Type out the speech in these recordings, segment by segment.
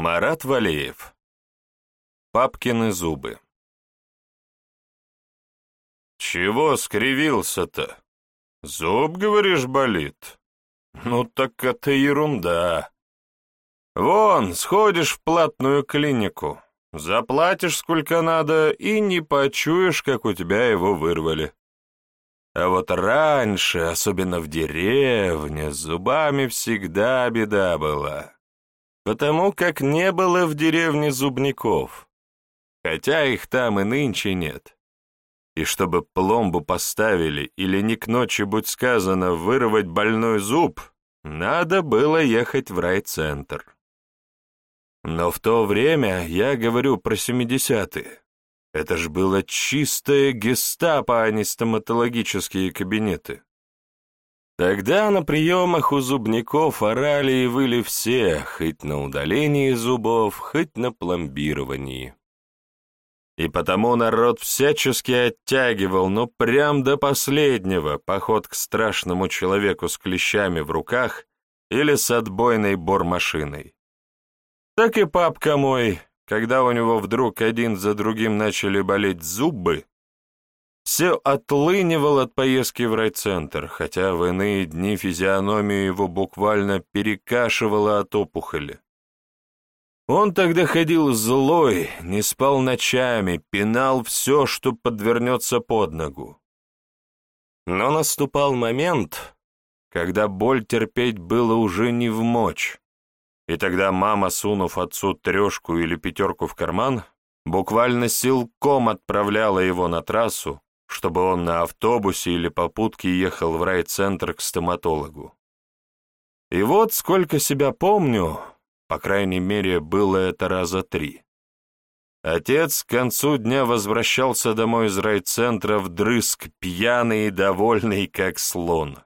Марат Валеев. Папкины зубы. «Чего скривился-то? Зуб, говоришь, болит? Ну так это ерунда. Вон, сходишь в платную клинику, заплатишь сколько надо и не почуешь, как у тебя его вырвали. А вот раньше, особенно в деревне, с зубами всегда беда была» потому как не было в деревне зубников, хотя их там и нынче нет. И чтобы пломбу поставили или не к ночи, будь сказано, вырвать больной зуб, надо было ехать в райцентр. Но в то время, я говорю про семидесятые, это ж было чистое гестапо, а не стоматологические кабинеты. Тогда на приемах у зубников орали и выли все, хоть на удалении зубов, хоть на пломбировании. И потому народ всячески оттягивал, ну прям до последнего, поход к страшному человеку с клещами в руках или с отбойной бормашиной. Так и папка мой, когда у него вдруг один за другим начали болеть зубы, все отлынивал от поездки в райцентр, хотя в иные дни физиономию его буквально перекашивало от опухоли. Он тогда ходил злой, не спал ночами, пинал все, что подвернется под ногу. Но наступал момент, когда боль терпеть было уже не в мочь, и тогда мама, сунув отцу трешку или пятерку в карман, буквально силком отправляла его на трассу, чтобы он на автобусе или попутке ехал в райцентр к стоматологу. И вот сколько себя помню, по крайней мере, было это раза три. Отец к концу дня возвращался домой из райцентра вдрызг, пьяный и довольный, как слон.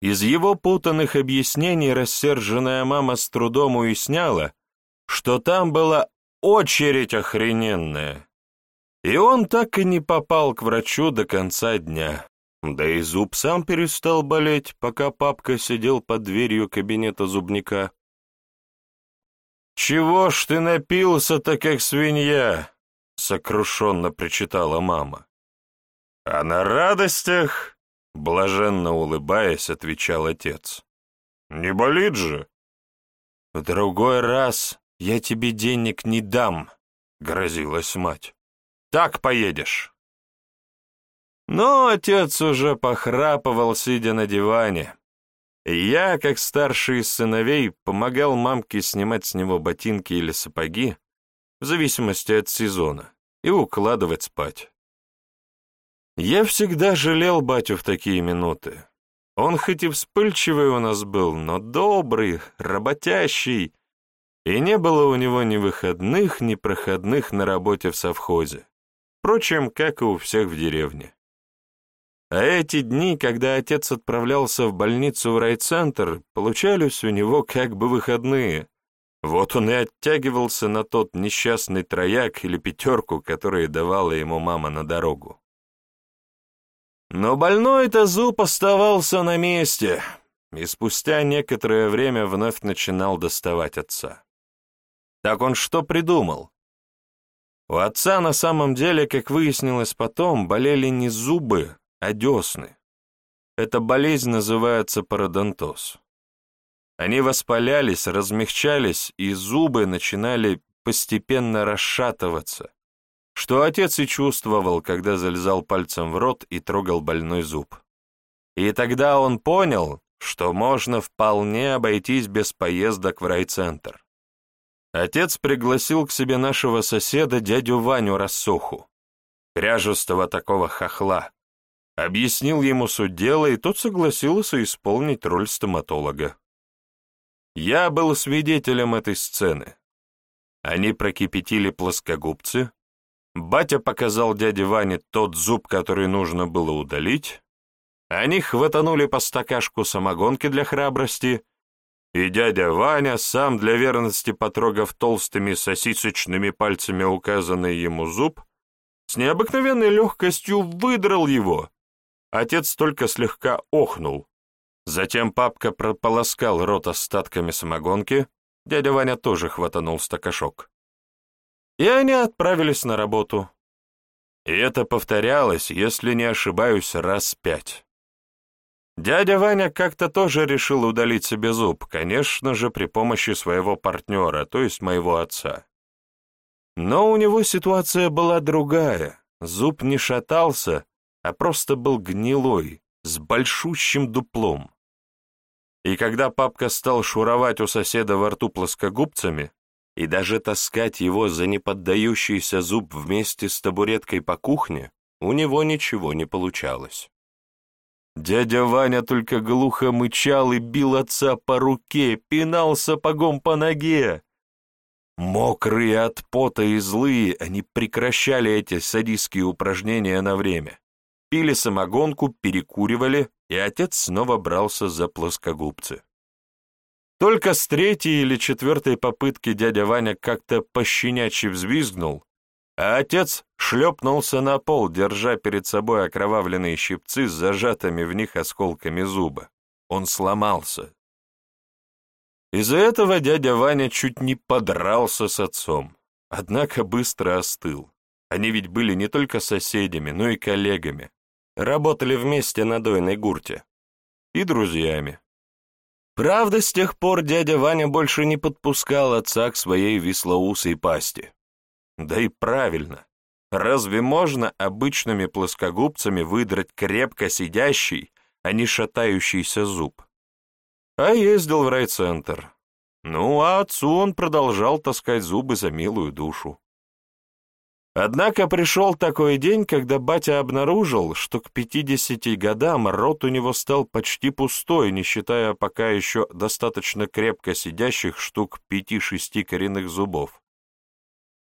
Из его путанных объяснений рассерженная мама с трудом уясняла, что там была очередь охрененная, и он так и не попал к врачу до конца дня. Да и зуб сам перестал болеть, пока папка сидел под дверью кабинета зубника. «Чего ж ты напился-то, как свинья?» — сокрушенно причитала мама. «А на радостях?» — блаженно улыбаясь, отвечал отец. «Не болит же?» «В другой раз я тебе денег не дам», — грозилась мать. Так поедешь». Но отец уже похрапывал, сидя на диване. Я, как старший из сыновей, помогал мамке снимать с него ботинки или сапоги, в зависимости от сезона, и укладывать спать. Я всегда жалел батю в такие минуты. Он хоть и вспыльчивый у нас был, но добрый, работящий, и не было у него ни выходных, ни проходных на работе в совхозе. Впрочем, как и у всех в деревне. А эти дни, когда отец отправлялся в больницу в райцентр, получались у него как бы выходные. Вот он и оттягивался на тот несчастный трояк или пятерку, которые давала ему мама на дорогу. Но больной-то зуб оставался на месте, и спустя некоторое время вновь начинал доставать отца. Так он что придумал? У отца на самом деле, как выяснилось потом, болели не зубы, а десны. Эта болезнь называется пародонтоз. Они воспалялись, размягчались, и зубы начинали постепенно расшатываться, что отец и чувствовал, когда залезал пальцем в рот и трогал больной зуб. И тогда он понял, что можно вполне обойтись без поездок в райцентр. Отец пригласил к себе нашего соседа дядю Ваню Рассоху, кряжестого такого хохла, объяснил ему суть дела, и тот согласился исполнить роль стоматолога. Я был свидетелем этой сцены. Они прокипятили плоскогубцы, батя показал дяде Ване тот зуб, который нужно было удалить, они хватанули по стакашку самогонки для храбрости — и дядя Ваня, сам для верности потрогав толстыми сосисочными пальцами указанный ему зуб, с необыкновенной легкостью выдрал его. Отец только слегка охнул. Затем папка прополоскал рот остатками самогонки, Дядя Ваня тоже хватанул стакашок. И они отправились на работу. И это повторялось, если не ошибаюсь, раз пять. Дядя Ваня как-то тоже решил удалить себе зуб, конечно же, при помощи своего партнера, то есть моего отца. Но у него ситуация была другая. Зуб не шатался, а просто был гнилой, с большущим дуплом. И когда папка стал шуровать у соседа во рту плоскогубцами и даже таскать его за неподдающийся зуб вместе с табуреткой по кухне, у него ничего не получалось. Дядя Ваня только глухо мычал и бил отца по руке, пинал сапогом по ноге. Мокрые от пота и злые, они прекращали эти садистские упражнения на время. Пили самогонку, перекуривали, и отец снова брался за плоскогубцы. Только с третьей или четвертой попытки дядя Ваня как-то пощенячьи взвизгнул, а отец шлепнулся на пол, держа перед собой окровавленные щипцы с зажатыми в них осколками зуба. Он сломался. Из-за этого дядя Ваня чуть не подрался с отцом, однако быстро остыл. Они ведь были не только соседями, но и коллегами. Работали вместе на дойной гурте. И друзьями. Правда, с тех пор дядя Ваня больше не подпускал отца к своей вислоусой пасти. Да и правильно. Разве можно обычными плоскогубцами выдрать крепко сидящий, а не шатающийся зуб? А ездил в райцентр. Ну, а отцу он продолжал таскать зубы за милую душу. Однако пришел такой день, когда батя обнаружил, что к 50 годам рот у него стал почти пустой, не считая пока еще достаточно крепко сидящих штук 5-6 коренных зубов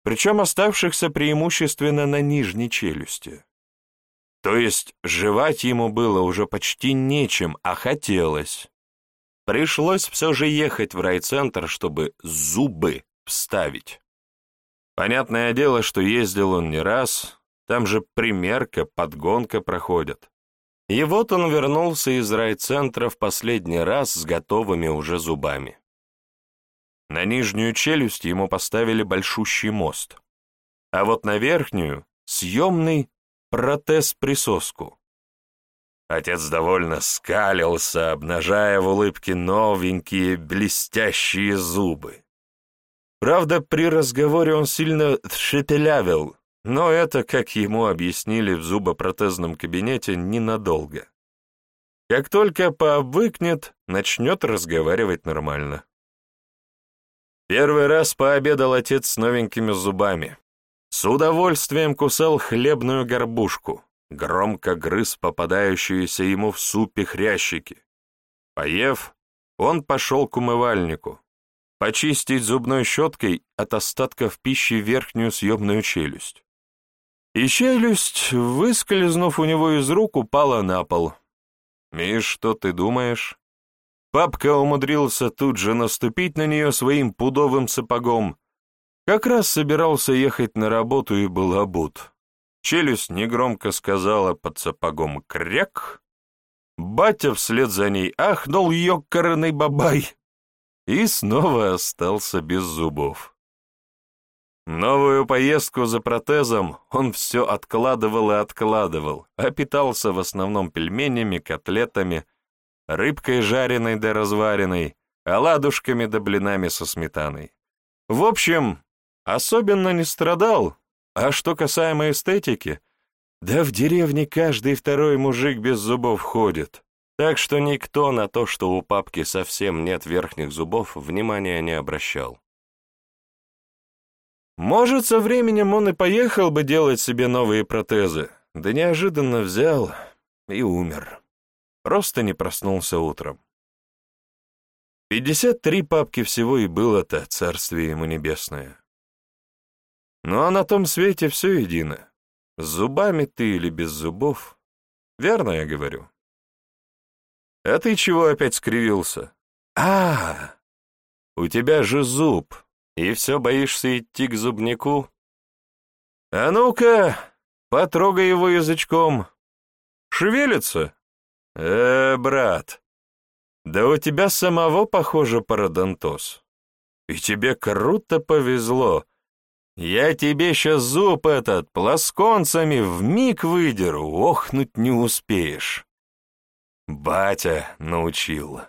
причем оставшихся преимущественно на нижней челюсти. То есть жевать ему было уже почти нечем, а хотелось. Пришлось все же ехать в райцентр, чтобы зубы вставить. Понятное дело, что ездил он не раз, там же примерка, подгонка проходят. И вот он вернулся из райцентра в последний раз с готовыми уже зубами. На нижнюю челюсть ему поставили большущий мост, а вот на верхнюю — съемный протез-присоску. Отец довольно скалился, обнажая в улыбке новенькие блестящие зубы. Правда, при разговоре он сильно шепелявил, но это, как ему объяснили в зубопротезном кабинете, ненадолго. Как только пообвыкнет, начнет разговаривать нормально. Первый раз пообедал отец с новенькими зубами. С удовольствием кусал хлебную горбушку, громко грыз попадающиеся ему в супе хрящики. Поев, он пошел к умывальнику, почистить зубной щеткой от остатков пищи верхнюю съемную челюсть. И челюсть, выскользнув у него из рук, упала на пол. «И что ты думаешь?» Папка умудрился тут же наступить на нее своим пудовым сапогом. Как раз собирался ехать на работу и был обут. Челюсть негромко сказала под сапогом «кряк». Батя вслед за ней ахнул ёкарный бабай и снова остался без зубов. Новую поездку за протезом он все откладывал и откладывал, а питался в основном пельменями, котлетами, рыбкой жареной да разваренной, оладушками да блинами со сметаной. В общем, особенно не страдал, а что касаемо эстетики, да в деревне каждый второй мужик без зубов ходит, так что никто на то, что у папки совсем нет верхних зубов, внимания не обращал. Может, со временем он и поехал бы делать себе новые протезы, да неожиданно взял и умер. Просто не проснулся утром. Пятьдесят три папки всего и было-то, царствие ему небесное. Ну а на том свете все едино. С зубами ты или без зубов. Верно я говорю? А ты чего опять скривился? А, у тебя же зуб, и все боишься идти к зубнику? А ну-ка, потрогай его язычком. Шевелится? «Э, брат, да у тебя самого, похоже, пародонтоз. И тебе круто повезло. Я тебе сейчас зуб этот плосконцами вмиг выдеру, охнуть не успеешь. Батя научил.